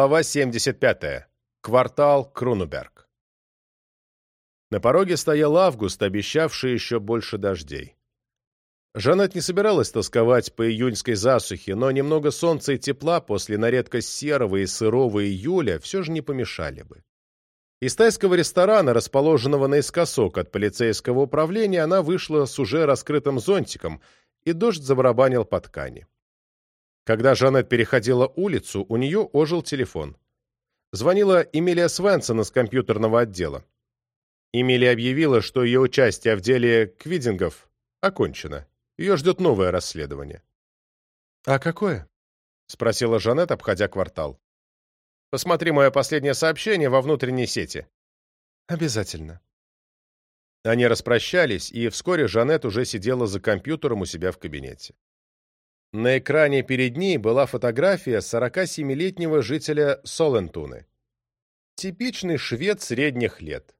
Глава 75. Квартал Крунуберг. На пороге стоял август, обещавший еще больше дождей. Жанет не собиралась тосковать по июньской засухе, но немного солнца и тепла после на редкость серого и сырого июля все же не помешали бы. Из тайского ресторана, расположенного наискосок от полицейского управления, она вышла с уже раскрытым зонтиком, и дождь забарабанил по ткани. Когда Жанет переходила улицу, у нее ожил телефон. Звонила Эмилия Свенсон из компьютерного отдела. Эмилия объявила, что ее участие в деле Квидингов окончено. Ее ждет новое расследование. «А какое?» — спросила Жанет, обходя квартал. «Посмотри мое последнее сообщение во внутренней сети». «Обязательно». Они распрощались, и вскоре Жанет уже сидела за компьютером у себя в кабинете. На экране перед ней была фотография 47-летнего жителя Солентуны. Типичный швед средних лет.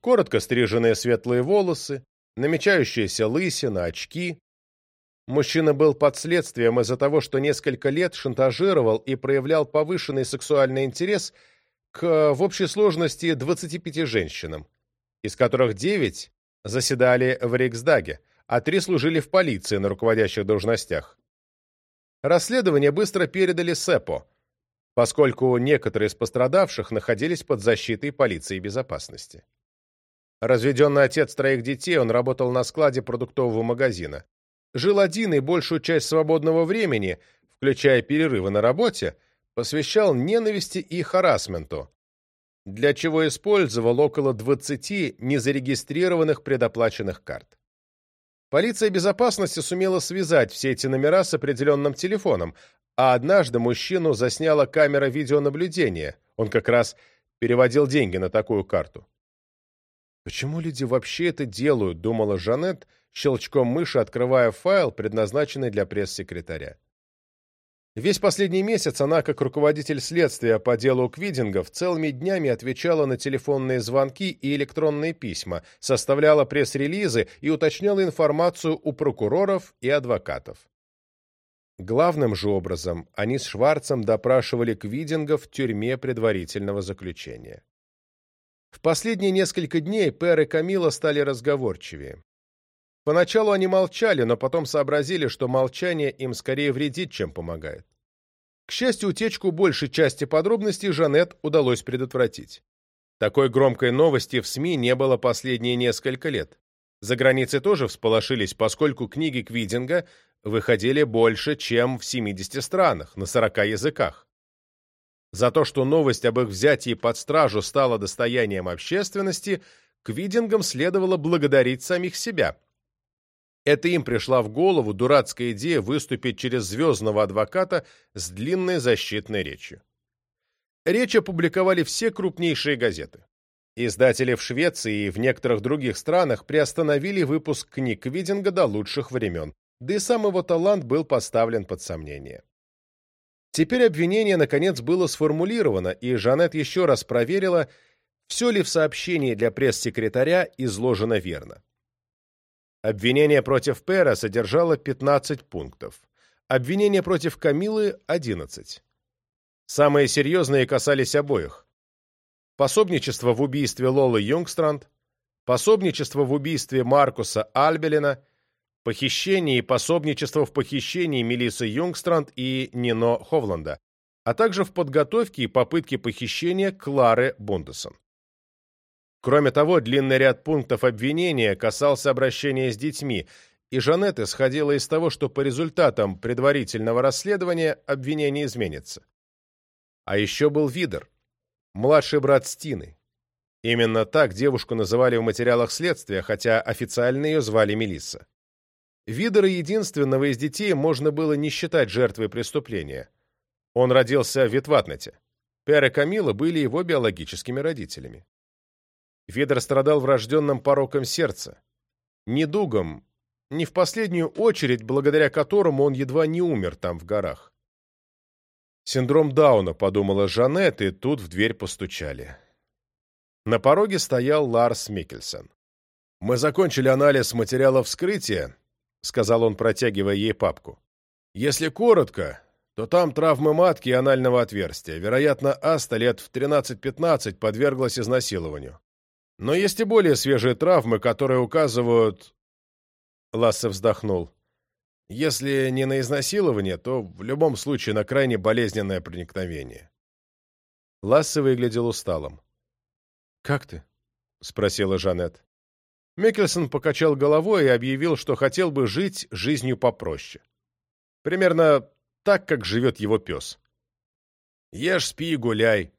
Коротко стриженные светлые волосы, намечающаяся лысина, очки. Мужчина был под следствием из-за того, что несколько лет шантажировал и проявлял повышенный сексуальный интерес к, в общей сложности, 25 женщинам, из которых 9 заседали в Рейхсдаге, а 3 служили в полиции на руководящих должностях. Расследование быстро передали СЭПО, поскольку некоторые из пострадавших находились под защитой полиции безопасности. Разведенный отец троих детей, он работал на складе продуктового магазина. Жил один и большую часть свободного времени, включая перерывы на работе, посвящал ненависти и харасменту, для чего использовал около 20 незарегистрированных предоплаченных карт. Полиция безопасности сумела связать все эти номера с определенным телефоном, а однажды мужчину засняла камера видеонаблюдения. Он как раз переводил деньги на такую карту. «Почему люди вообще это делают?» — думала Жанет, щелчком мыши открывая файл, предназначенный для пресс-секретаря. Весь последний месяц она, как руководитель следствия по делу Квидингов, целыми днями отвечала на телефонные звонки и электронные письма, составляла пресс-релизы и уточняла информацию у прокуроров и адвокатов. Главным же образом они с Шварцем допрашивали Квидингов в тюрьме предварительного заключения. В последние несколько дней Пэр и Камила стали разговорчивее. Поначалу они молчали, но потом сообразили, что молчание им скорее вредит, чем помогает. К счастью, утечку большей части подробностей Жанет удалось предотвратить. Такой громкой новости в СМИ не было последние несколько лет. За границей тоже всполошились, поскольку книги Квидинга выходили больше, чем в 70 странах, на 40 языках. За то, что новость об их взятии под стражу стала достоянием общественности, Квидингам следовало благодарить самих себя. Это им пришла в голову дурацкая идея выступить через звездного адвоката с длинной защитной речью. Речь опубликовали все крупнейшие газеты. Издатели в Швеции и в некоторых других странах приостановили выпуск книг Видинга до лучших времен, да и сам его талант был поставлен под сомнение. Теперь обвинение, наконец, было сформулировано, и Жанет еще раз проверила, все ли в сообщении для пресс-секретаря изложено верно. Обвинение против Пера содержало 15 пунктов. Обвинение против Камилы – 11. Самые серьезные касались обоих. Пособничество в убийстве Лолы Юнгстранд, пособничество в убийстве Маркуса Альбелина, похищение и пособничество в похищении Мелисы Юнгстранд и Нино Ховланда, а также в подготовке и попытке похищения Клары Бондесон. Кроме того, длинный ряд пунктов обвинения касался обращения с детьми, и Жанет исходила из того, что по результатам предварительного расследования обвинение изменится. А еще был Видер, младший брат Стины. Именно так девушку называли в материалах следствия, хотя официально ее звали Мелисса. Видера единственного из детей можно было не считать жертвой преступления. Он родился в Витватнате. Пер и Камила были его биологическими родителями. Федор страдал врожденным пороком сердца, недугом, не в последнюю очередь благодаря которому он едва не умер там в горах. «Синдром Дауна», — подумала Жанет, и тут в дверь постучали. На пороге стоял Ларс Микельсон. «Мы закончили анализ материала вскрытия», — сказал он, протягивая ей папку. «Если коротко, то там травмы матки и анального отверстия. Вероятно, Аста лет в 13-15 подверглась изнасилованию. Но есть и более свежие травмы, которые указывают...» Лассе вздохнул. «Если не на изнасилование, то в любом случае на крайне болезненное проникновение». Лассе выглядел усталым. «Как ты?» — спросила Жанет. Миккельсон покачал головой и объявил, что хотел бы жить жизнью попроще. Примерно так, как живет его пес. «Ешь, спи и гуляй»,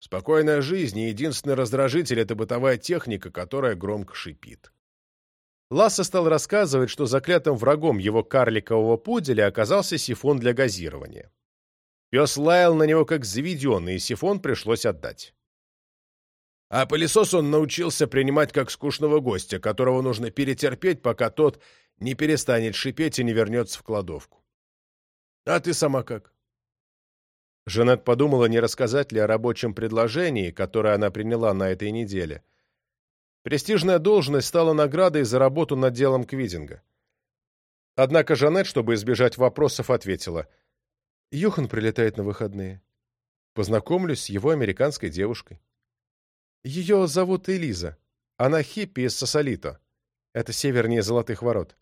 Спокойная жизнь и единственный раздражитель — это бытовая техника, которая громко шипит. Ласса стал рассказывать, что заклятым врагом его карликового пуделя оказался сифон для газирования. Пес лаял на него как заведенный, и сифон пришлось отдать. А пылесос он научился принимать как скучного гостя, которого нужно перетерпеть, пока тот не перестанет шипеть и не вернется в кладовку. А ты сама как? Жанет подумала, не рассказать ли о рабочем предложении, которое она приняла на этой неделе. Престижная должность стала наградой за работу над делом Квидинга. Однако Жанет, чтобы избежать вопросов, ответила. «Юхан прилетает на выходные. Познакомлюсь с его американской девушкой. Ее зовут Элиза. Она хиппи из Сосолито. Это севернее Золотых Ворот».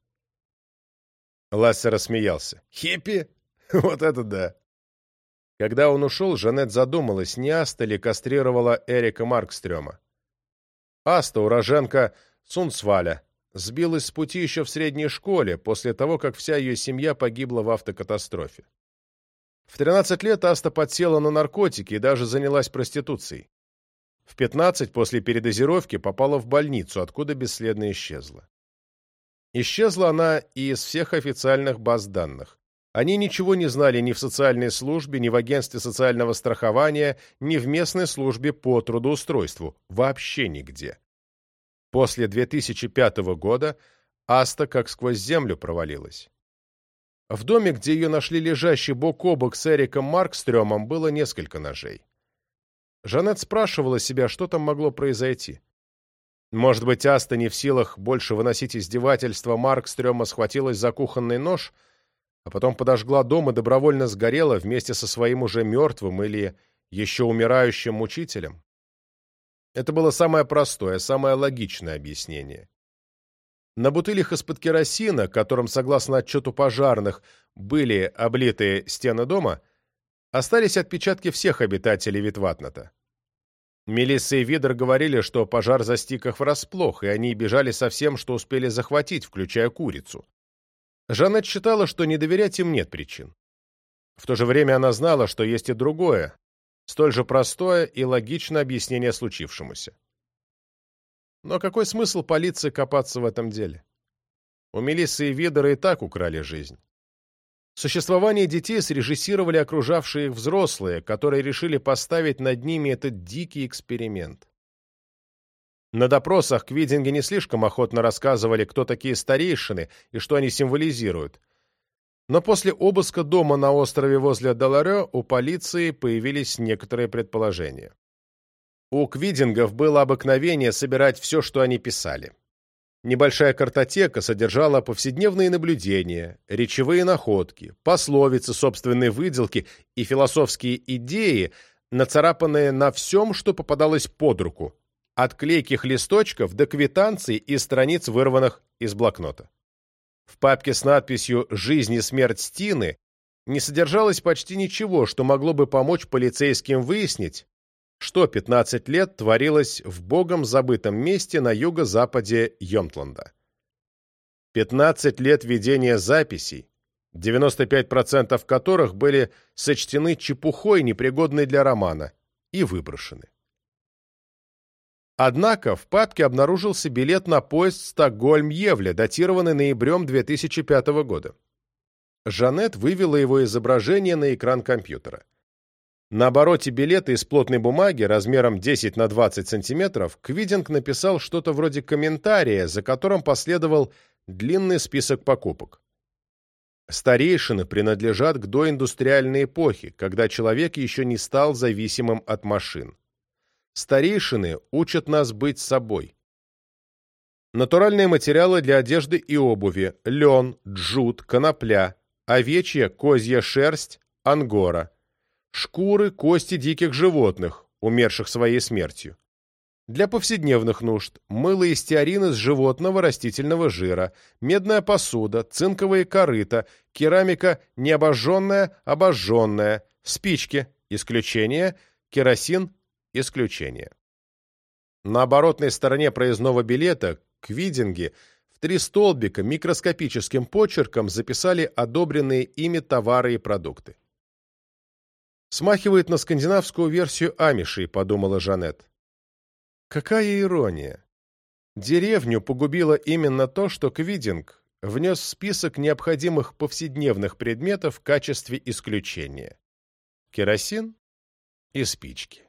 Лассер рассмеялся. «Хиппи? Вот это да!» Когда он ушел, Жанет задумалась, не Аста ли кастрировала Эрика Маркстрема. Аста, уроженка Сунцваля, сбилась с пути еще в средней школе, после того, как вся ее семья погибла в автокатастрофе. В 13 лет Аста подсела на наркотики и даже занялась проституцией. В 15 после передозировки попала в больницу, откуда бесследно исчезла. Исчезла она и из всех официальных баз данных. Они ничего не знали ни в социальной службе, ни в агентстве социального страхования, ни в местной службе по трудоустройству. Вообще нигде. После 2005 года Аста как сквозь землю провалилась. В доме, где ее нашли лежащей бок о бок с Эриком Маркстрёмом, было несколько ножей. Жанет спрашивала себя, что там могло произойти. Может быть, Аста не в силах больше выносить издевательства Маркстрёма схватилась за кухонный нож — а потом подожгла дом и добровольно сгорела вместе со своим уже мертвым или еще умирающим учителем Это было самое простое, самое логичное объяснение. На бутылях из-под керосина, которым, согласно отчету пожарных, были облиты стены дома, остались отпечатки всех обитателей Витватната. Мелисса и Видер говорили, что пожар застиг их врасплох, и они бежали со всем, что успели захватить, включая курицу. Жанет считала, что не доверять им нет причин. В то же время она знала, что есть и другое, столь же простое и логичное объяснение случившемуся. Но какой смысл полиции копаться в этом деле? У Мелиссы и Видера и так украли жизнь. Существование детей срежиссировали окружавшие их взрослые, которые решили поставить над ними этот дикий эксперимент. На допросах квидинги не слишком охотно рассказывали, кто такие старейшины и что они символизируют. Но после обыска дома на острове возле Доларе у полиции появились некоторые предположения. У квидингов было обыкновение собирать все, что они писали. Небольшая картотека содержала повседневные наблюдения, речевые находки, пословицы собственной выделки и философские идеи, нацарапанные на всем, что попадалось под руку, от клейких листочков до квитанций и страниц, вырванных из блокнота. В папке с надписью «Жизнь и смерть Стины» не содержалось почти ничего, что могло бы помочь полицейским выяснить, что 15 лет творилось в богом забытом месте на юго-западе Йомтланда. 15 лет ведения записей, 95% которых были сочтены чепухой, непригодной для романа, и выброшены. Однако в папке обнаружился билет на поезд «Стокгольм-Евле», датированный ноябрем 2005 года. Жанет вывела его изображение на экран компьютера. На обороте билета из плотной бумаги размером 10 на 20 сантиметров Квидинг написал что-то вроде комментария, за которым последовал длинный список покупок. Старейшины принадлежат к доиндустриальной эпохе, когда человек еще не стал зависимым от машин. Старейшины учат нас быть собой. Натуральные материалы для одежды и обуви – лен, джут, конопля, овечья, козья шерсть, ангора, шкуры, кости диких животных, умерших своей смертью. Для повседневных нужд – мыло и стеарин из животного растительного жира, медная посуда, цинковые корыта, керамика необожженная, обожженная, спички, исключение – керосин исключение. На оборотной стороне проездного билета к видинге в три столбика микроскопическим почерком записали одобренные ими товары и продукты. «Смахивает на скандинавскую версию Амиши», — подумала Жанет. Какая ирония! Деревню погубило именно то, что Квидинг внес в список необходимых повседневных предметов в качестве исключения. Керосин и спички.